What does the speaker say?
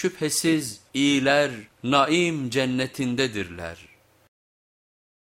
Şüphesiz iyiler naim cennetindedirler.